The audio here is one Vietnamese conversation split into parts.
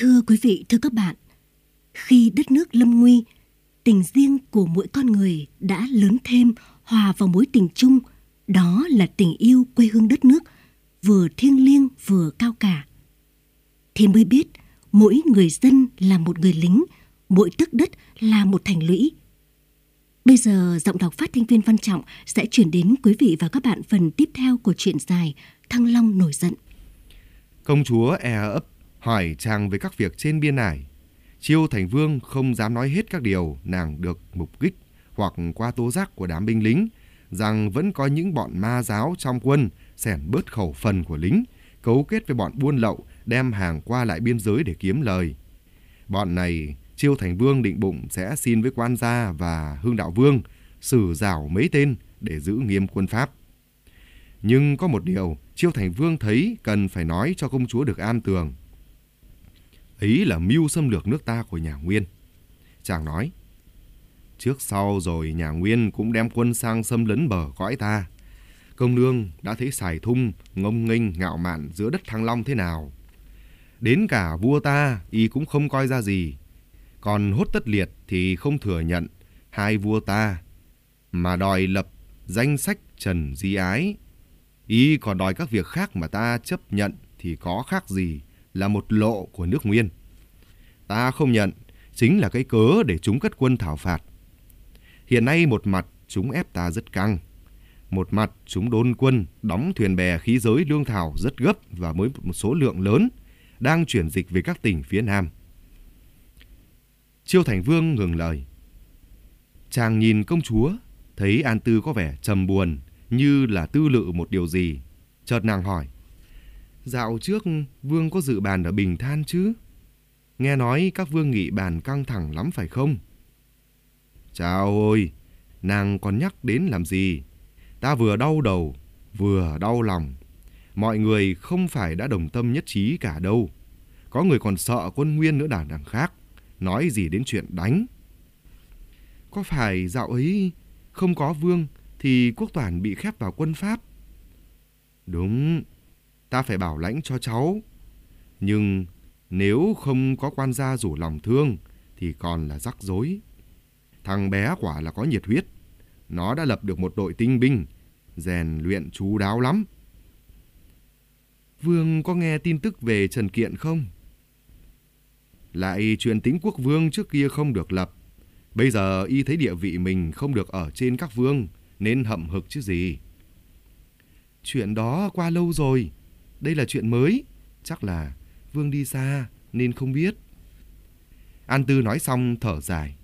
Thưa quý vị, thưa các bạn, khi đất nước lâm nguy, tình riêng của mỗi con người đã lớn thêm hòa vào mối tình chung, đó là tình yêu quê hương đất nước, vừa thiêng liêng vừa cao cả. Thì mới biết, mỗi người dân là một người lính, mỗi tấc đất là một thành lũy. Bây giờ, giọng đọc phát thanh viên Văn Trọng sẽ chuyển đến quý vị và các bạn phần tiếp theo của truyện dài Thăng Long nổi giận. Công chúa e ấp hỏi chàng về các việc trên biên ải. Chiêu Thành Vương không dám nói hết các điều nàng được mục kích hoặc qua tố giác của đám binh lính rằng vẫn có những bọn ma giáo trong quân xẻn bớt khẩu phần của lính, cấu kết với bọn buôn lậu đem hàng qua lại biên giới để kiếm lời. Bọn này, Chiêu Thành Vương định bụng sẽ xin với quan gia và Hương Đạo Vương xử rảo mấy tên để giữ nghiêm quân Pháp. Nhưng có một điều, Chiêu Thành Vương thấy cần phải nói cho công chúa được an tường ý là mưu xâm lược nước ta của nhà Nguyên. Chàng nói, trước sau rồi nhà Nguyên cũng đem quân sang xâm lấn bờ cõi ta. Công nương đã thấy xài thung, ngông nghênh, ngạo mạn giữa đất Thăng Long thế nào. Đến cả vua ta, y cũng không coi ra gì. Còn hốt tất liệt thì không thừa nhận hai vua ta, mà đòi lập danh sách Trần Di Ái. Y còn đòi các việc khác mà ta chấp nhận thì có khác gì là một lộ của nước Nguyên. Ta không nhận, chính là cái cớ để chúng cất quân thảo phạt. Hiện nay một mặt chúng ép ta rất căng. Một mặt chúng đôn quân, đóng thuyền bè khí giới lương thảo rất gấp và mới một số lượng lớn, đang chuyển dịch về các tỉnh phía Nam. Chiêu Thành Vương ngừng lời. Chàng nhìn công chúa, thấy An Tư có vẻ trầm buồn, như là tư lự một điều gì. Chợt nàng hỏi, dạo trước Vương có dự bàn ở Bình Than chứ? Nghe nói các vương nghị bàn căng thẳng lắm phải không? Chào ôi, nàng còn nhắc đến làm gì? Ta vừa đau đầu, vừa đau lòng. Mọi người không phải đã đồng tâm nhất trí cả đâu. Có người còn sợ quân nguyên nữa đàn đằng khác. Nói gì đến chuyện đánh. Có phải dạo ấy không có vương thì quốc toàn bị khép vào quân Pháp? Đúng, ta phải bảo lãnh cho cháu. Nhưng nếu không có quan gia rủ lòng thương thì còn là rắc rối. Thằng bé quả là có nhiệt huyết. Nó đã lập được một đội tinh binh, rèn luyện chú đáo lắm. Vương có nghe tin tức về Trần Kiện không? Lại chuyện tính quốc vương trước kia không được lập. Bây giờ y thấy địa vị mình không được ở trên các vương, nên hậm hực chứ gì. Chuyện đó qua lâu rồi, đây là chuyện mới, chắc là vương đi xa nên không biết. An Tư nói xong thở dài.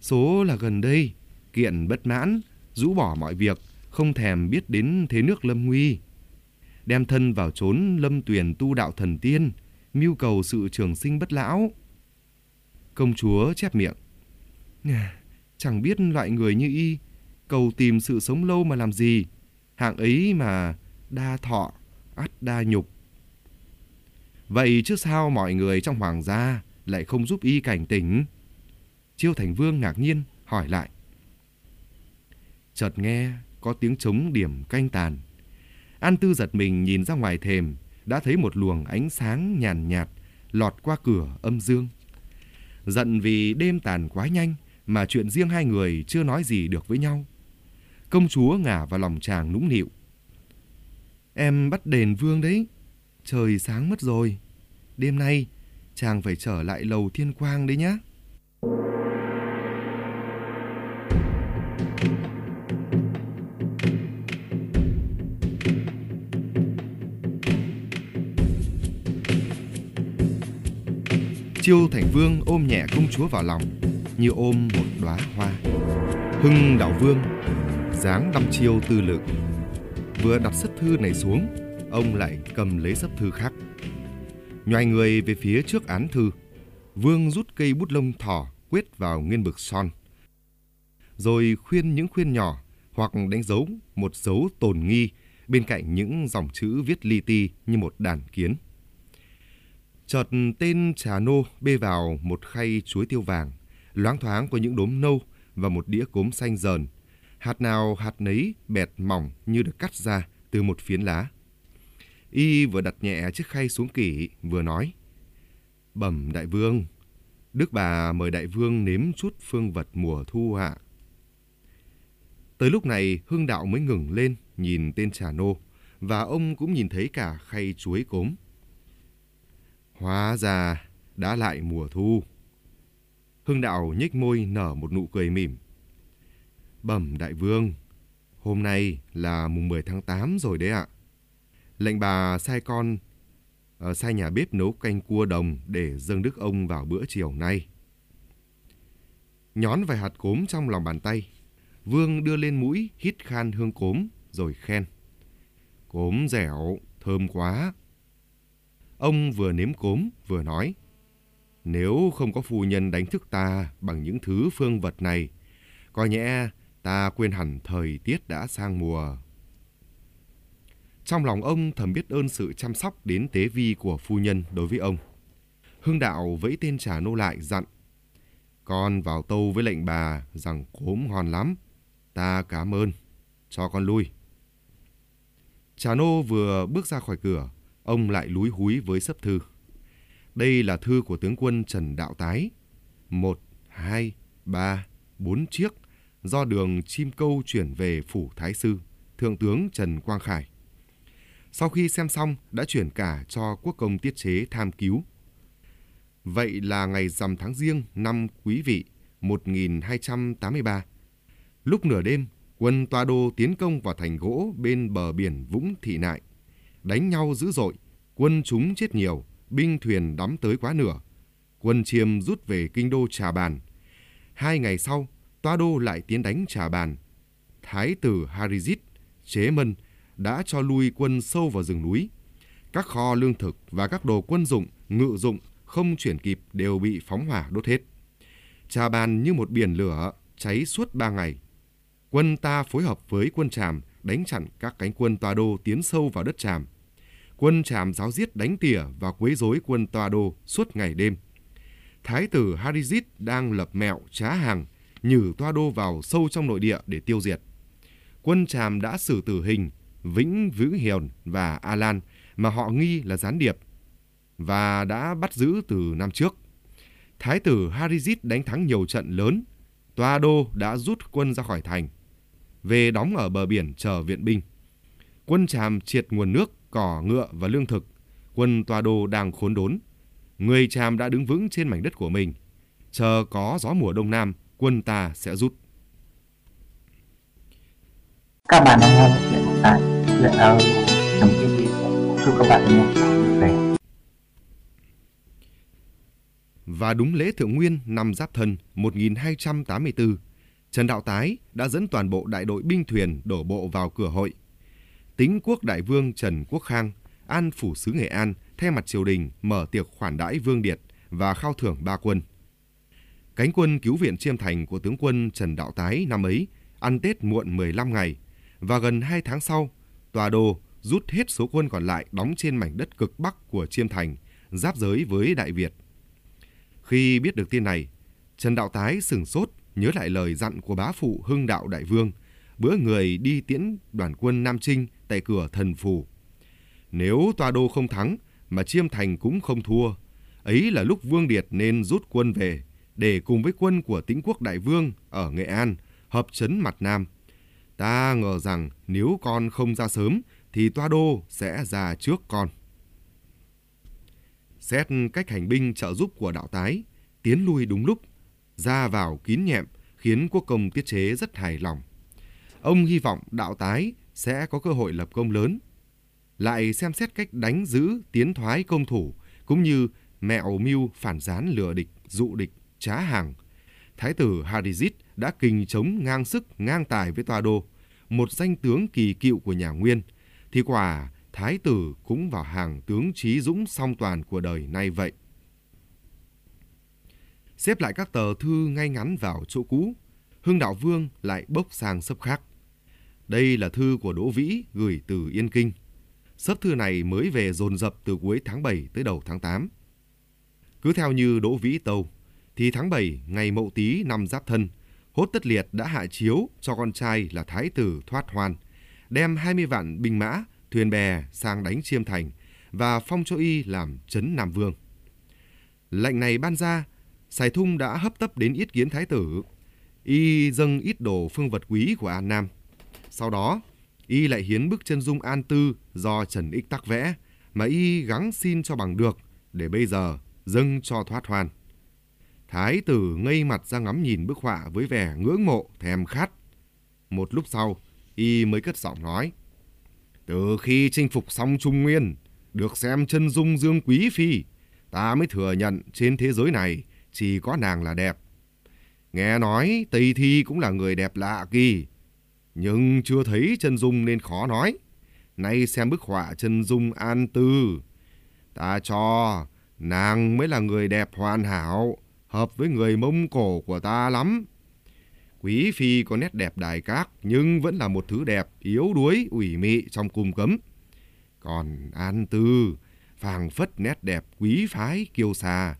Số là gần đây, kiện bất mãn, rũ bỏ mọi việc, không thèm biết đến thế nước lâm nguy. Đem thân vào trốn lâm tuyền tu đạo thần tiên, mưu cầu sự trường sinh bất lão. Công chúa chép miệng. Chẳng biết loại người như y, cầu tìm sự sống lâu mà làm gì. Hạng ấy mà đa thọ, ắt đa nhục. Vậy chứ sao mọi người trong hoàng gia lại không giúp y cảnh tỉnh? Chiêu Thành Vương ngạc nhiên hỏi lại. Chợt nghe có tiếng trống điểm canh tàn. An Tư giật mình nhìn ra ngoài thềm, đã thấy một luồng ánh sáng nhàn nhạt lọt qua cửa âm dương. Giận vì đêm tàn quá nhanh mà chuyện riêng hai người chưa nói gì được với nhau. Công chúa ngả vào lòng chàng nũng nịu. Em bắt đền vương đấy. Trời sáng mất rồi. Đêm nay chàng phải trở lại lầu thiên quang đấy nhá. Chiêu Thành Vương ôm nhẹ công chúa vào lòng như ôm một đóa hoa. Hưng Đạo Vương dáng đăm chiêu tư lực. Vừa đặt sách thư này xuống, ông lại cầm lấy sấp thư khác. Nhoài người về phía trước án thư, Vương rút cây bút lông thỏ quét vào nguyên bực son. Rồi khuyên những khuyên nhỏ hoặc đánh dấu một dấu tồn nghi bên cạnh những dòng chữ viết li ti như một đàn kiến. Chợt tên trà nô bê vào một khay chuối tiêu vàng, loáng thoáng có những đốm nâu và một đĩa cốm xanh dờn. Hạt nào hạt nấy bẹt mỏng như được cắt ra từ một phiến lá. Y vừa đặt nhẹ chiếc khay xuống kỷ, vừa nói. Bẩm đại vương, Đức bà mời đại vương nếm chút phương vật mùa thu hạ. Tới lúc này Hưng Đạo mới ngừng lên nhìn tên trà nô và ông cũng nhìn thấy cả khay chuối cốm. Hóa ra đã lại mùa thu. Hưng Đạo nhếch môi nở một nụ cười mỉm. Bẩm đại vương, hôm nay là mùng 10 tháng 8 rồi đấy ạ. Lệnh bà sai con uh, sai nhà bếp nấu canh cua đồng để dâng đức ông vào bữa chiều nay. Nhón vài hạt cốm trong lòng bàn tay, Vương đưa lên mũi hít khan hương cốm rồi khen. Cốm dẻo, thơm quá. Ông vừa nếm cốm vừa nói. Nếu không có phu nhân đánh thức ta bằng những thứ phương vật này, có nhẽ ta quên hẳn thời tiết đã sang mùa. Trong lòng ông thầm biết ơn sự chăm sóc đến tế vi của phu nhân đối với ông. Hưng đạo vẫy tên trà nô lại dặn. Con vào tâu với lệnh bà rằng cốm ngon lắm. Ta cảm ơn. Cho con lui. Trà nô vừa bước ra khỏi cửa, ông lại lúi húi với sấp thư. Đây là thư của tướng quân Trần Đạo Tái. Một, hai, ba, bốn chiếc do đường chim câu chuyển về phủ Thái Sư, Thượng tướng Trần Quang Khải. Sau khi xem xong, đã chuyển cả cho quốc công tiết chế tham cứu. Vậy là ngày rằm tháng riêng năm Quý Vị 1283. Lúc nửa đêm, quân Toa Đô tiến công vào thành gỗ bên bờ biển Vũng Thị Nại. Đánh nhau dữ dội, quân chúng chết nhiều, binh thuyền đắm tới quá nửa. Quân Chiêm rút về kinh đô Trà Bàn. Hai ngày sau, Toa Đô lại tiến đánh Trà Bàn. Thái tử Harizit, chế mân, đã cho lui quân sâu vào rừng núi. Các kho lương thực và các đồ quân dụng, ngự dụng không chuyển kịp đều bị phóng hỏa đốt hết. Trà Bàn như một biển lửa cháy suốt ba ngày. Quân ta phối hợp với quân Tràm đánh chặn các cánh quân Toa Đô tiến sâu vào đất Tràm. Quân Tràm giáo giết đánh tỉa và quấy rối quân Toa Đô suốt ngày đêm. Thái tử Harizit đang lập mẹo trá hàng, nhử Toa Đô vào sâu trong nội địa để tiêu diệt. Quân Tràm đã xử tử hình Vĩnh Vữ Hiền và Alan mà họ nghi là gián điệp và đã bắt giữ từ năm trước. Thái tử Harizit đánh thắng nhiều trận lớn, Toa Đô đã rút quân ra khỏi thành, về đóng ở bờ biển chờ viện binh. Quân Tràm triệt nguồn nước, cỏ, ngựa và lương thực. Quân Toa Đô đang khốn đốn. Người Tràm đã đứng vững trên mảnh đất của mình. Chờ có gió mùa đông nam, quân ta sẽ rút. Các bạn đang nghe chuyện tại chuyện ở trong TV. Chúc các bạn nghe. Và đúng lễ thượng nguyên năm Giáp Thân 1284, Trần Đạo Tái đã dẫn toàn bộ đại đội binh thuyền đổ bộ vào cửa hội. Tính quốc đại vương Trần Quốc Khang, an phủ sứ Nghệ An, thay mặt triều đình mở tiệc khoản đãi vương điệt và khao thưởng ba quân. Cánh quân cứu viện Chiêm Thành của tướng quân Trần Đạo Tái năm ấy ăn Tết muộn 15 ngày và gần 2 tháng sau, Tòa Đô rút hết số quân còn lại đóng trên mảnh đất cực bắc của Chiêm Thành, giáp giới với Đại Việt. Khi biết được tin này, Trần Đạo Tái sừng sốt nhớ lại lời dặn của bá phụ Hưng Đạo Đại Vương, bữa người đi tiễn đoàn quân Nam Trinh tại cửa thần phủ. Nếu Tòa Đô không thắng, mà Chiêm Thành cũng không thua, ấy là lúc Vương Điệt nên rút quân về, để cùng với quân của tĩnh quốc Đại Vương ở Nghệ An hợp chấn mặt Nam. Ta ngờ rằng nếu con không ra sớm thì Toa Đô sẽ ra trước con. Xét cách hành binh trợ giúp của đạo tái, tiến lui đúng lúc, ra vào kín nhẹm khiến quốc công tiết chế rất hài lòng. Ông hy vọng đạo tái sẽ có cơ hội lập công lớn. Lại xem xét cách đánh giữ tiến thoái công thủ cũng như mẹo mưu phản gián lừa địch, dụ địch, trá hàng. Thái tử Harizit đã kình chống ngang sức ngang tài với Toa Đô, một danh tướng kỳ cựu của nhà Nguyên, thì quả Thái tử cũng vào hàng tướng trí dũng song toàn của đời nay vậy. Xếp lại các tờ thư ngay ngắn vào chỗ cũ, Hưng Đạo Vương lại bốc sang sấp khác. Đây là thư của Đỗ Vĩ gửi từ Yên Kinh. Sấp thư này mới về dồn dập từ cuối tháng 7 tới đầu tháng 8. Cứ theo như Đỗ Vĩ tâu, thì tháng 7 ngày Mậu Tý năm Giáp Thân, Hốt Tất Liệt đã hạ chiếu cho con trai là Thái tử thoát hoan, đem 20 vạn binh mã, thuyền bè sang đánh Chiêm Thành và phong cho y làm chấn Nam Vương. Lệnh này ban ra, Sài Thung đã hấp tấp đến yết kiến thái tử. Y dâng ít đồ phương vật quý của An Nam. Sau đó, Y lại hiến bức chân dung An Tư do Trần Ích Tắc vẽ, mà Y gắng xin cho bằng được, để bây giờ dâng cho thoát hoan. Thái tử ngây mặt ra ngắm nhìn bức họa với vẻ ngưỡng mộ, thèm khát. Một lúc sau, Y mới cất giọng nói. Từ khi chinh phục xong Trung Nguyên, được xem chân dung Dương Quý Phi, ta mới thừa nhận trên thế giới này chỉ có nàng là đẹp. Nghe nói Tây Thi cũng là người đẹp lạ kỳ, nhưng chưa thấy chân dung nên khó nói. Nay xem bức họa chân dung An Tư, ta cho nàng mới là người đẹp hoàn hảo, hợp với người Mông Cổ của ta lắm. Quý phi có nét đẹp đài cát nhưng vẫn là một thứ đẹp yếu đuối ủy mị trong cung cấm. Còn An Tư phàng phất nét đẹp quý phái kiêu xà,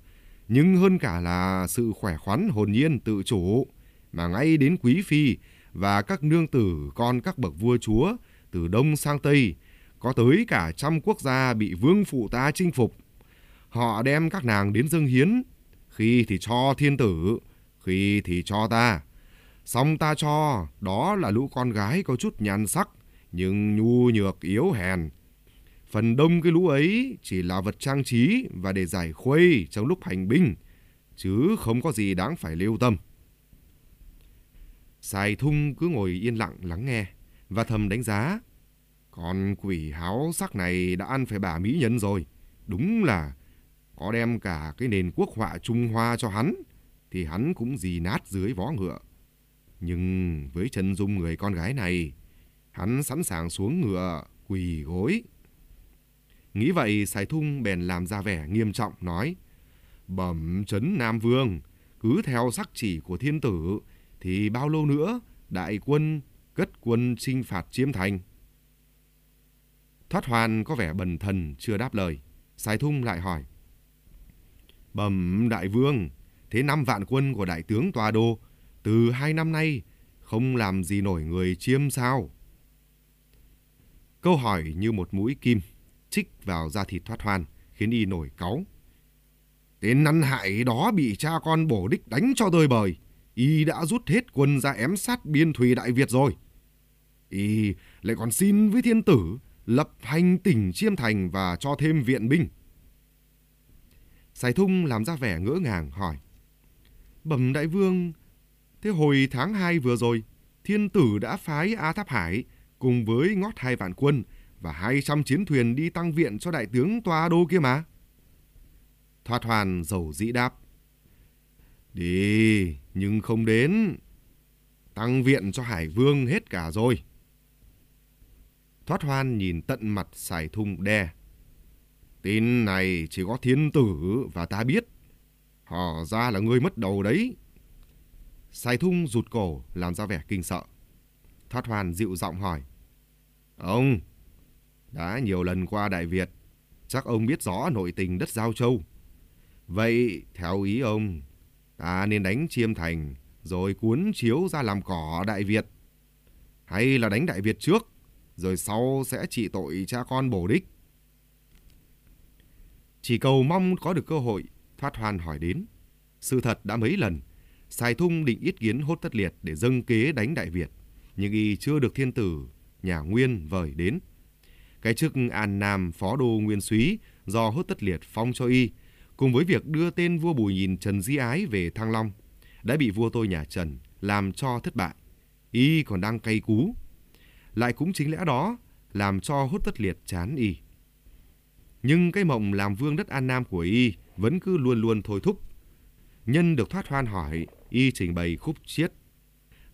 nhưng hơn cả là sự khỏe khoắn hồn nhiên tự chủ mà ngay đến quý phi và các nương tử con các bậc vua chúa từ đông sang tây có tới cả trăm quốc gia bị vương phụ ta chinh phục. Họ đem các nàng đến dâng hiến, khi thì cho thiên tử, khi thì cho ta. Xong ta cho, đó là lũ con gái có chút nhan sắc, nhưng nhu nhược yếu hèn. Phần đông cái lũ ấy chỉ là vật trang trí và để giải khuây trong lúc hành binh, chứ không có gì đáng phải lưu tâm. Sài thung cứ ngồi yên lặng lắng nghe và thầm đánh giá. Con quỷ háo sắc này đã ăn phải bà mỹ nhân rồi. Đúng là có đem cả cái nền quốc họa Trung Hoa cho hắn thì hắn cũng dì nát dưới vó ngựa. Nhưng với chân dung người con gái này, hắn sẵn sàng xuống ngựa, quỳ gối. Nghĩ vậy, Sài Thung bèn làm ra vẻ nghiêm trọng, nói Bẩm trấn Nam Vương, cứ theo sắc chỉ của thiên tử, thì bao lâu nữa đại quân cất quân chinh phạt chiếm thành. Thoát hoàn có vẻ bần thần chưa đáp lời. Sài Thung lại hỏi. Bẩm đại vương, thế năm vạn quân của đại tướng Tòa Đô từ hai năm nay không làm gì nổi người chiêm sao? Câu hỏi như một mũi kim chích vào da thịt thoát hoan khiến y nổi cáu. Tên năn hại đó bị cha con bổ đích đánh cho tơi bời. Y đã rút hết quân ra ém sát biên thùy Đại Việt rồi. Y lại còn xin với thiên tử lập hành tỉnh Chiêm Thành và cho thêm viện binh. Sài Thung làm ra vẻ ngỡ ngàng hỏi. Bẩm đại vương, thế hồi tháng 2 vừa rồi, thiên tử đã phái A Tháp Hải cùng với ngót hai vạn quân và 200 chiến thuyền đi tăng viện cho đại tướng Toa Đô kia mà. Thoạt hoàn dầu dĩ đáp. Đi, nhưng không đến. Tăng viện cho Hải Vương hết cả rồi. Thoát hoan nhìn tận mặt xài thung đe. Tin này chỉ có thiên tử và ta biết. Họ ra là người mất đầu đấy. Sai thung rụt cổ làm ra vẻ kinh sợ. Thoát hoàn dịu giọng hỏi. Ông, đã nhiều lần qua Đại Việt, chắc ông biết rõ nội tình đất Giao Châu. Vậy, theo ý ông, ta nên đánh Chiêm Thành rồi cuốn chiếu ra làm cỏ Đại Việt? Hay là đánh Đại Việt trước, rồi sau sẽ trị tội cha con bổ đích? Chỉ cầu mong có được cơ hội, Thoát Hoan hỏi đến. Sự thật đã mấy lần, Sài Thung định yết kiến hốt tất liệt để dâng kế đánh Đại Việt, nhưng y chưa được thiên tử, nhà Nguyên vời đến. Cái chức An Nam Phó Đô Nguyên Súy do hốt tất liệt phong cho y, cùng với việc đưa tên vua Bùi Nhìn Trần Di Ái về Thăng Long, đã bị vua tôi nhà Trần làm cho thất bại. Y còn đang cay cú. Lại cũng chính lẽ đó làm cho hốt tất liệt chán y. Nhưng cái mộng làm vương đất An Nam của y vẫn cứ luôn luôn thôi thúc. Nhân được thoát hoan hỏi, y trình bày khúc chiết.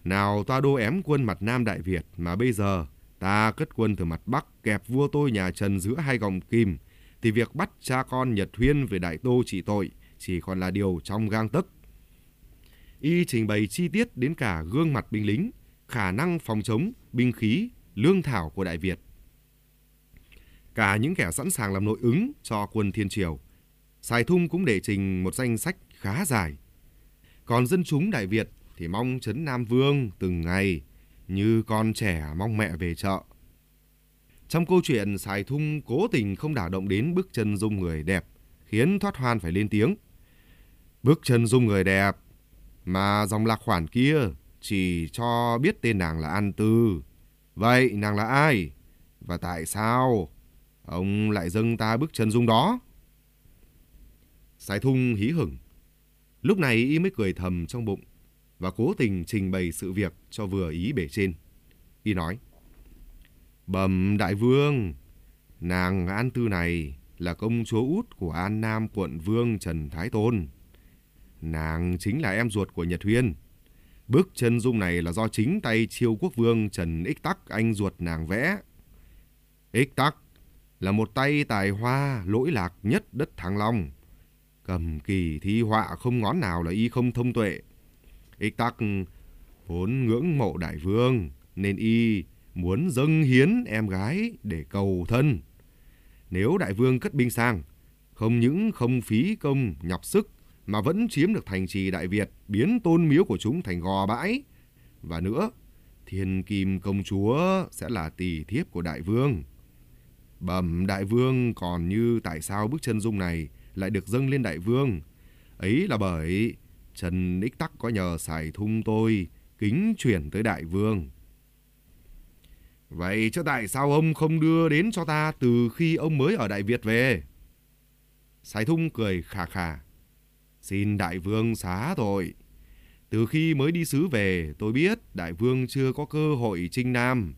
Nào ta đô ém quân mặt Nam Đại Việt mà bây giờ ta cất quân từ mặt Bắc kẹp vua tôi nhà Trần giữa hai gòng kim, thì việc bắt cha con Nhật Huyên về Đại Tô trị tội chỉ còn là điều trong gang tấc. Y trình bày chi tiết đến cả gương mặt binh lính, khả năng phòng chống, binh khí, lương thảo của Đại Việt. Cả những kẻ sẵn sàng làm nội ứng cho quân Thiên Triều. Sài Thung cũng để trình một danh sách khá dài. Còn dân chúng Đại Việt thì mong Trấn Nam Vương từng ngày như con trẻ mong mẹ về chợ. Trong câu chuyện, Sài Thung cố tình không đả động đến bước chân dung người đẹp, khiến Thoát Hoan phải lên tiếng. bước chân dung người đẹp, mà dòng lạc khoản kia chỉ cho biết tên nàng là An Tư. Vậy nàng là ai? Và tại sao ông lại dâng ta bức chân dung đó? Sai Thung hí hửng. Lúc này y mới cười thầm trong bụng và cố tình trình bày sự việc cho vừa ý bể trên. Y nói, Bẩm đại vương, nàng An Tư này là công chúa út của An Nam quận vương Trần Thái Tôn. Nàng chính là em ruột của Nhật Huyên. Bức chân dung này là do chính tay chiêu quốc vương Trần Ích Tắc anh ruột nàng vẽ. Ích Tắc là một tay tài hoa lỗi lạc nhất đất Thăng Long. Cầm kỳ thi họa không ngón nào là y không thông tuệ. Ích Tắc vốn ngưỡng mộ đại vương nên y muốn dâng hiến em gái để cầu thân. Nếu đại vương cất binh sang, không những không phí công nhọc sức mà vẫn chiếm được thành trì Đại Việt, biến tôn miếu của chúng thành gò bãi. Và nữa, thiên kim công chúa sẽ là tỷ thiếp của đại vương. Bẩm đại vương còn như tại sao bức chân dung này lại được dâng lên đại vương. Ấy là bởi Trần Ích Tắc có nhờ xài thung tôi kính chuyển tới đại vương. Vậy chứ tại sao ông không đưa đến cho ta từ khi ông mới ở Đại Việt về? Sài Thung cười khà khà. Xin đại vương xá tội. Từ khi mới đi sứ về, tôi biết đại vương chưa có cơ hội trinh nam.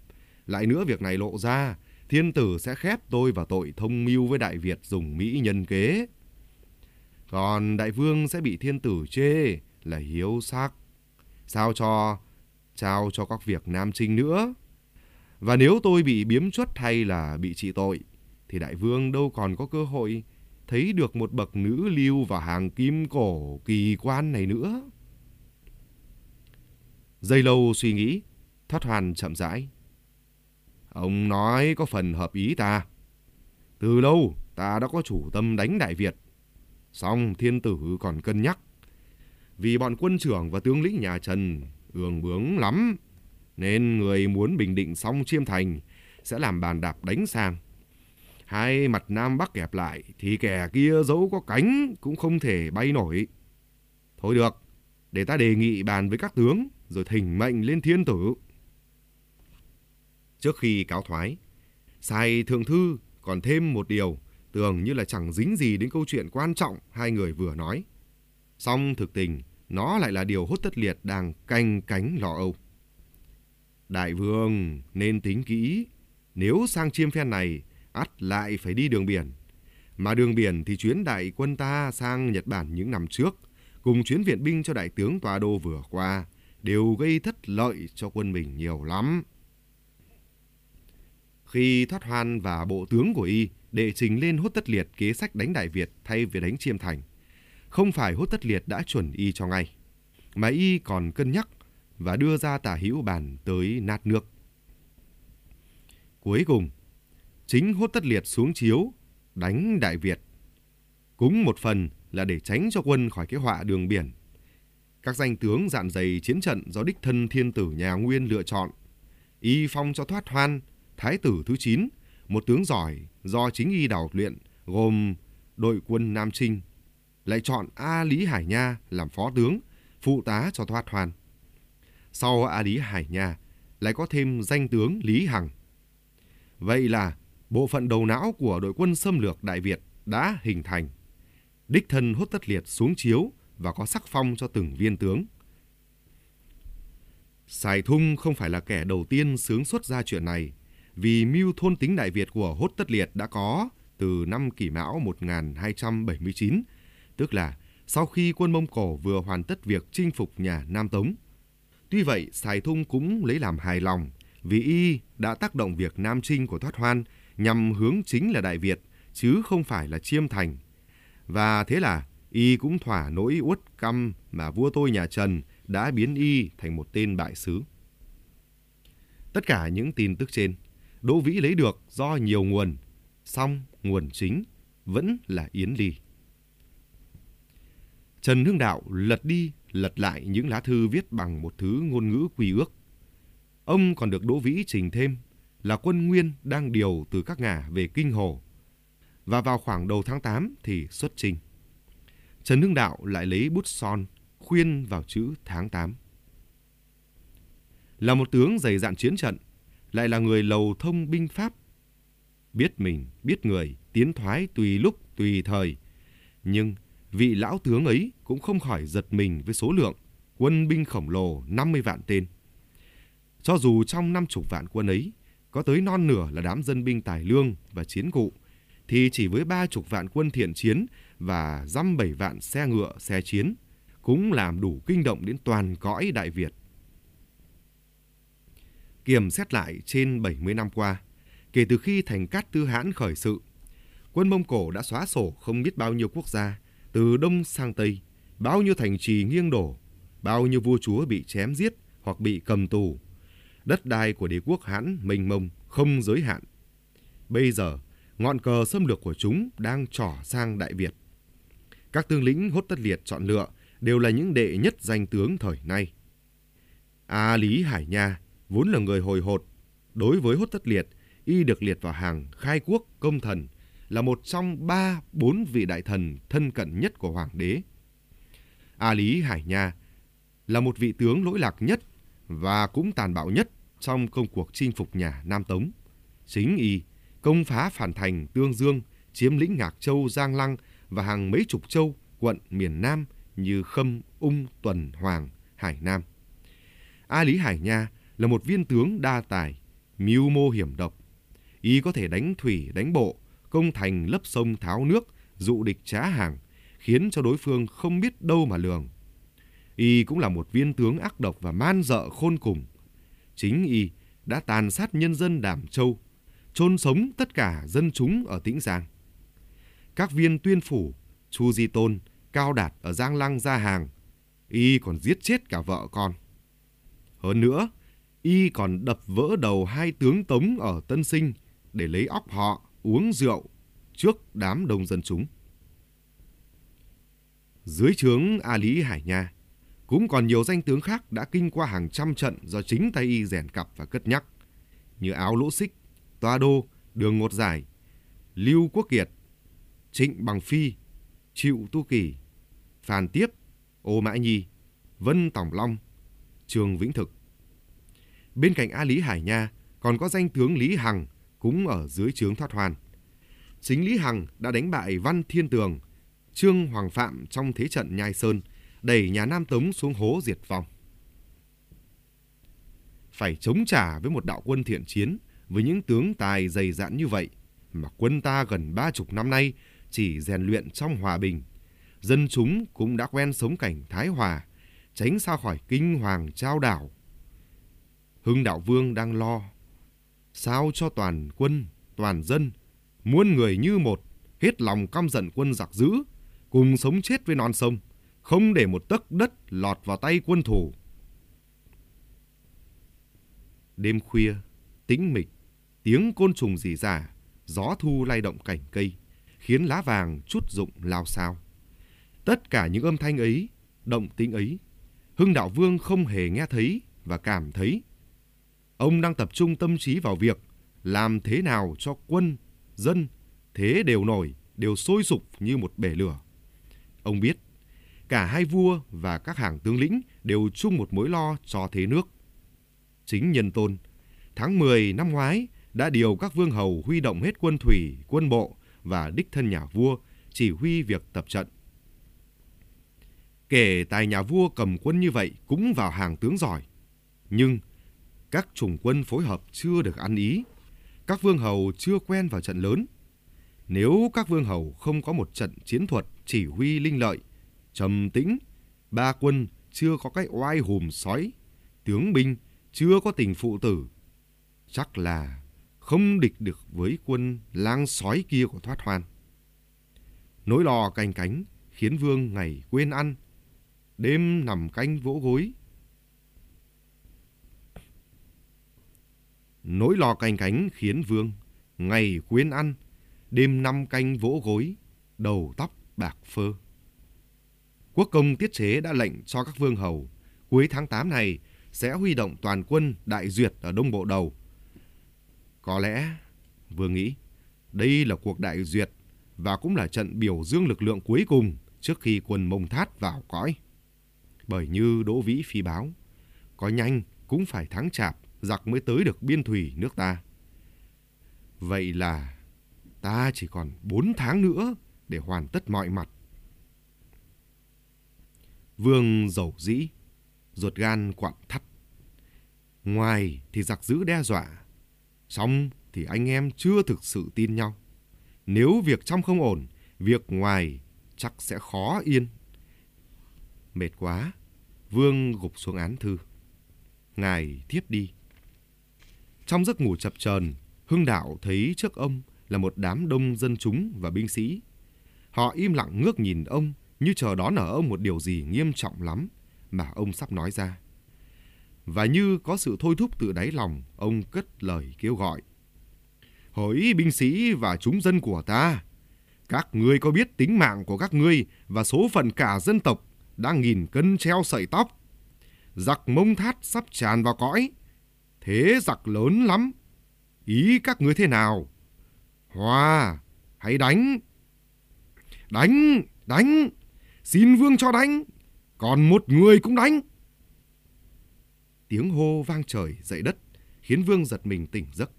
Lại nữa việc này lộ ra, thiên tử sẽ khép tôi vào tội thông mưu với đại Việt dùng Mỹ nhân kế. Còn đại vương sẽ bị thiên tử chê là hiếu sắc. Sao cho, trao cho các việc nam trinh nữa. Và nếu tôi bị biếm chuất hay là bị trị tội, thì đại vương đâu còn có cơ hội thấy được một bậc nữ lưu vào hàng kim cổ kỳ quan này nữa. Dây lâu suy nghĩ, thoát hoàn chậm rãi. Ông nói có phần hợp ý ta. Từ lâu ta đã có chủ tâm đánh Đại Việt. song thiên tử còn cân nhắc. Vì bọn quân trưởng và tướng lĩnh nhà Trần ương bướng lắm. Nên người muốn bình định xong chiêm thành sẽ làm bàn đạp đánh sang. Hai mặt Nam Bắc kẹp lại thì kẻ kia giấu có cánh cũng không thể bay nổi. Thôi được, để ta đề nghị bàn với các tướng rồi thỉnh mệnh lên thiên tử. Trước khi cáo thoái, Sai Thượng Thư còn thêm một điều tưởng như là chẳng dính gì đến câu chuyện quan trọng hai người vừa nói. Song thực tình, nó lại là điều hốt tất liệt đang canh cánh lo âu. Đại vương nên tính kỹ, nếu sang chiêm phen này ắt lại phải đi đường biển. Mà đường biển thì chuyến đại quân ta sang Nhật Bản những năm trước, cùng chuyến viện binh cho đại tướng Tòa Đô vừa qua, đều gây thất lợi cho quân mình nhiều lắm. Khi thoát hoan và bộ tướng của y đệ trình lên hốt tất liệt kế sách đánh Đại Việt thay vì đánh Chiêm Thành, không phải hốt tất liệt đã chuẩn y cho ngay, mà y còn cân nhắc và đưa ra tả hữu bàn tới nát nước. Cuối cùng, chính hốt tất liệt xuống chiếu, đánh Đại Việt. Cũng một phần là để tránh cho quân khỏi cái họa đường biển. Các danh tướng dạn dày chiến trận do đích thân thiên tử nhà Nguyên lựa chọn. Y phong cho thoát hoan, thái tử thứ 9, một tướng giỏi do chính y đào luyện, gồm đội quân Nam Trinh. Lại chọn A Lý Hải Nha làm phó tướng, phụ tá cho thoát hoan. Sau A Lý Hải Nha, lại có thêm danh tướng Lý Hằng. Vậy là bộ phận đầu não của đội quân xâm lược Đại Việt đã hình thành. Đích thân hốt tất liệt xuống chiếu và có sắc phong cho từng viên tướng. Sài Thung không phải là kẻ đầu tiên sướng xuất ra chuyện này, vì mưu thôn tính Đại Việt của hốt tất liệt đã có từ năm kỷ mão 1279, tức là sau khi quân Mông Cổ vừa hoàn tất việc chinh phục nhà Nam Tống. Tuy vậy, Sài Thung cũng lấy làm hài lòng vì y đã tác động việc Nam Trinh của Thoát Hoan nhằm hướng chính là Đại Việt, chứ không phải là Chiêm Thành. Và thế là y cũng thỏa nỗi uất căm mà vua tôi nhà Trần đã biến y thành một tên bại sứ. Tất cả những tin tức trên, Đỗ Vĩ lấy được do nhiều nguồn, song nguồn chính vẫn là Yến Ly. Trần Hưng Đạo lật đi, lật lại những lá thư viết bằng một thứ ngôn ngữ quy ước. Ông còn được Đỗ Vĩ trình thêm là quân Nguyên đang điều từ các ngả về Kinh Hồ. Và vào khoảng đầu tháng 8 thì xuất trình. Trần Hưng Đạo lại lấy bút son khuyên vào chữ tháng 8. Là một tướng dày dạn chiến trận, lại là người lầu thông binh pháp. Biết mình, biết người, tiến thoái tùy lúc, tùy thời. Nhưng vị lão tướng ấy cũng không khỏi giật mình với số lượng quân binh khổng lồ 50 vạn tên. Cho dù trong 50 vạn quân ấy có tới non nửa là đám dân binh tài lương và chiến cụ, thì chỉ với ba chục vạn quân thiện chiến và dăm bảy vạn xe ngựa, xe chiến cũng làm đủ kinh động đến toàn cõi Đại Việt. Kiểm xét lại trên 70 năm qua, kể từ khi thành Cát Tư Hãn khởi sự, quân Mông Cổ đã xóa sổ không biết bao nhiêu quốc gia, từ Đông sang Tây, bao nhiêu thành trì nghiêng đổ, bao nhiêu vua chúa bị chém giết hoặc bị cầm tù. Đất đai của đế quốc Hãn mênh mông, không giới hạn. Bây giờ, ngọn cờ xâm lược của chúng đang trỏ sang Đại Việt. Các tướng lĩnh hốt tất liệt chọn lựa đều là những đệ nhất danh tướng thời nay. A Lý Hải Nha vốn là người hồi hột. Đối với hốt tất liệt, y được liệt vào hàng khai quốc công thần, là một trong ba bốn vị đại thần thân cận nhất của hoàng đế. A Lý Hải Nha là một vị tướng lỗi lạc nhất và cũng tàn bạo nhất trong công cuộc chinh phục nhà Nam Tống. Chính y công phá phản thành Tương Dương, chiếm lĩnh Ngạc Châu, Giang Lăng và hàng mấy chục châu, quận miền Nam như Khâm, Ung, Tuần, Hoàng, Hải Nam. A Lý Hải Nha là một viên tướng đa tài, mưu mô hiểm độc. Y có thể đánh thủy, đánh bộ, công thành lấp sông tháo nước, dụ địch trá hàng, khiến cho đối phương không biết đâu mà lường. Y cũng là một viên tướng ác độc và man dợ khôn cùng. Chính Y đã tàn sát nhân dân Đàm Châu, chôn sống tất cả dân chúng ở Tĩnh Giang. Các viên tuyên phủ, Chu Di Tôn, Cao Đạt ở Giang Lăng ra hàng, Y còn giết chết cả vợ con. Hơn nữa, Y còn đập vỡ đầu hai tướng Tống ở Tân Sinh để lấy óc họ uống rượu trước đám đông dân chúng. Dưới trướng A Lý Hải Nha, cũng còn nhiều danh tướng khác đã kinh qua hàng trăm trận do chính tay y rèn cặp và cất nhắc, như Áo Lỗ Xích, Toa Đô, Đường Ngột Giải, Lưu Quốc Kiệt, Trịnh Bằng Phi, Triệu Tu Kỳ, Phàn Tiếp, Ô Mã Nhi, Vân Tòng Long, Trường Vĩnh Thực. Bên cạnh A Lý Hải Nha còn có danh tướng Lý Hằng cũng ở dưới trướng thoát hoàn. Chính Lý Hằng đã đánh bại Văn Thiên Tường, Trương Hoàng Phạm trong thế trận Nhai Sơn, đẩy nhà Nam Tống xuống hố diệt vong. Phải chống trả với một đạo quân thiện chiến, với những tướng tài dày dạn như vậy, mà quân ta gần ba chục năm nay chỉ rèn luyện trong hòa bình. Dân chúng cũng đã quen sống cảnh thái hòa, tránh xa khỏi kinh hoàng trao đảo. Hưng đạo vương đang lo, sao cho toàn quân, toàn dân, muôn người như một, hết lòng căm giận quân giặc dữ, cùng sống chết với non sông, không để một tấc đất lọt vào tay quân thủ. Đêm khuya, tĩnh mịch, tiếng côn trùng rỉ rả, gió thu lay động cảnh cây, khiến lá vàng chút rụng lao sao. Tất cả những âm thanh ấy, động tĩnh ấy, Hưng Đạo Vương không hề nghe thấy và cảm thấy. Ông đang tập trung tâm trí vào việc làm thế nào cho quân, dân, thế đều nổi, đều sôi sục như một bể lửa. Ông biết, cả hai vua và các hàng tướng lĩnh đều chung một mối lo cho thế nước. Chính nhân tôn, tháng 10 năm ngoái đã điều các vương hầu huy động hết quân thủy, quân bộ và đích thân nhà vua chỉ huy việc tập trận. Kể tài nhà vua cầm quân như vậy cũng vào hàng tướng giỏi. Nhưng các chủng quân phối hợp chưa được ăn ý. Các vương hầu chưa quen vào trận lớn. Nếu các vương hầu không có một trận chiến thuật chỉ huy linh lợi, trầm tĩnh, ba quân chưa có cái oai hùm sói, tướng binh chưa có tình phụ tử, chắc là không địch được với quân lang sói kia của thoát hoan. Nỗi lo canh cánh khiến vương ngày quên ăn, đêm nằm canh vỗ gối. Nỗi lo canh cánh khiến vương ngày quên ăn, đêm năm canh vỗ gối, đầu tóc bạc phơ. Quốc công tiết chế đã lệnh cho các vương hầu cuối tháng 8 này sẽ huy động toàn quân đại duyệt ở Đông Bộ Đầu. Có lẽ, vương nghĩ, đây là cuộc đại duyệt và cũng là trận biểu dương lực lượng cuối cùng trước khi quân Mông Thát vào cõi. Bởi như Đỗ Vĩ phi báo, có nhanh cũng phải tháng chạp giặc mới tới được biên thủy nước ta. Vậy là ta chỉ còn bốn tháng nữa để hoàn tất mọi mặt. Vương dầu dĩ, ruột gan quặn thắt. Ngoài thì giặc dữ đe dọa, trong thì anh em chưa thực sự tin nhau. Nếu việc trong không ổn, việc ngoài chắc sẽ khó yên. Mệt quá, Vương gục xuống án thư. Ngài thiếp đi. Trong giấc ngủ chập chờn, Hưng Đạo thấy trước ông là một đám đông dân chúng và binh sĩ. Họ im lặng ngước nhìn ông như chờ đón ở ông một điều gì nghiêm trọng lắm mà ông sắp nói ra. Và như có sự thôi thúc từ đáy lòng, ông cất lời kêu gọi. Hỡi binh sĩ và chúng dân của ta, các ngươi có biết tính mạng của các ngươi và số phận cả dân tộc đang nghìn cân treo sợi tóc. Giặc mông thát sắp tràn vào cõi. Thế giặc lớn lắm. Ý các ngươi thế nào? Hòa, hãy đánh. Đánh, đánh, xin vương cho đánh. Còn một người cũng đánh. Tiếng hô vang trời dậy đất, khiến vương giật mình tỉnh giấc.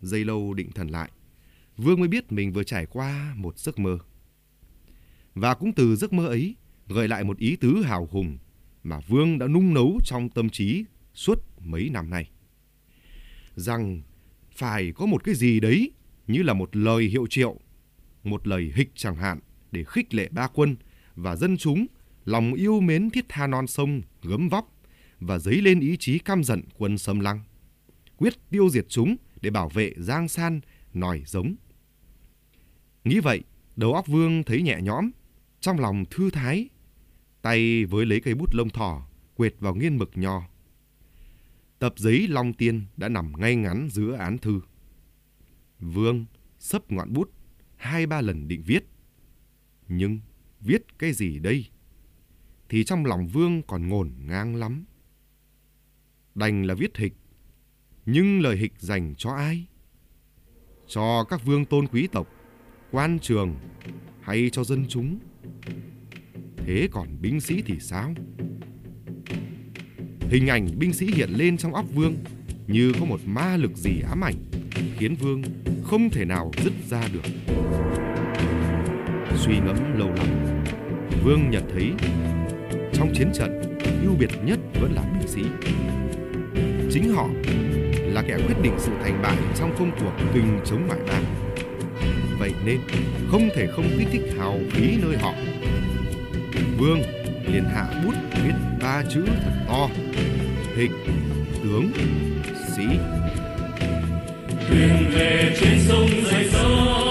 Giây lâu định thần lại, Vương mới biết mình vừa trải qua một giấc mơ. Và cũng từ giấc mơ ấy, gợi lại một ý tứ hào hùng mà Vương đã nung nấu trong tâm trí suốt mấy năm nay. Rằng phải có một cái gì đấy như là một lời hiệu triệu, một lời hịch chẳng hạn để khích lệ ba quân và dân chúng lòng yêu mến thiết tha non sông gấm vóc và dấy lên ý chí căm giận quân xâm lăng. Quyết tiêu diệt chúng để bảo vệ Giang San nòi giống. Nghĩ vậy, đầu óc Vương thấy nhẹ nhõm, trong lòng thư thái, tay với lấy cây bút lông thỏ, quệt vào nghiên mực nho. Tập giấy Long Tiên đã nằm ngay ngắn giữa án thư. Vương sấp ngọn bút, hai ba lần định viết. Nhưng viết cái gì đây? Thì trong lòng Vương còn ngổn ngang lắm. Đành là viết hịch, nhưng lời hịch dành cho ai? Cho các vương tôn quý tộc, quan trường hay cho dân chúng? Thế còn binh sĩ thì sao? Hình ảnh binh sĩ hiện lên trong óc Vương như có một ma lực gì ám ảnh, khiến Vương không thể nào dứt ra được. Suy ngẫm lâu lắm, Vương nhận thấy trong chiến trận ưu biệt nhất vẫn là binh sĩ. Chính họ là kẻ quyết định sự thành bại trong công cuộc kình chống ngoại bang. Vậy nên không thể không kích thích hào khí nơi họ. Vương liền hạ bút viết ba chữ thật to: Hịch, tướng, sĩ. Thuyền về trên sông dài dòng,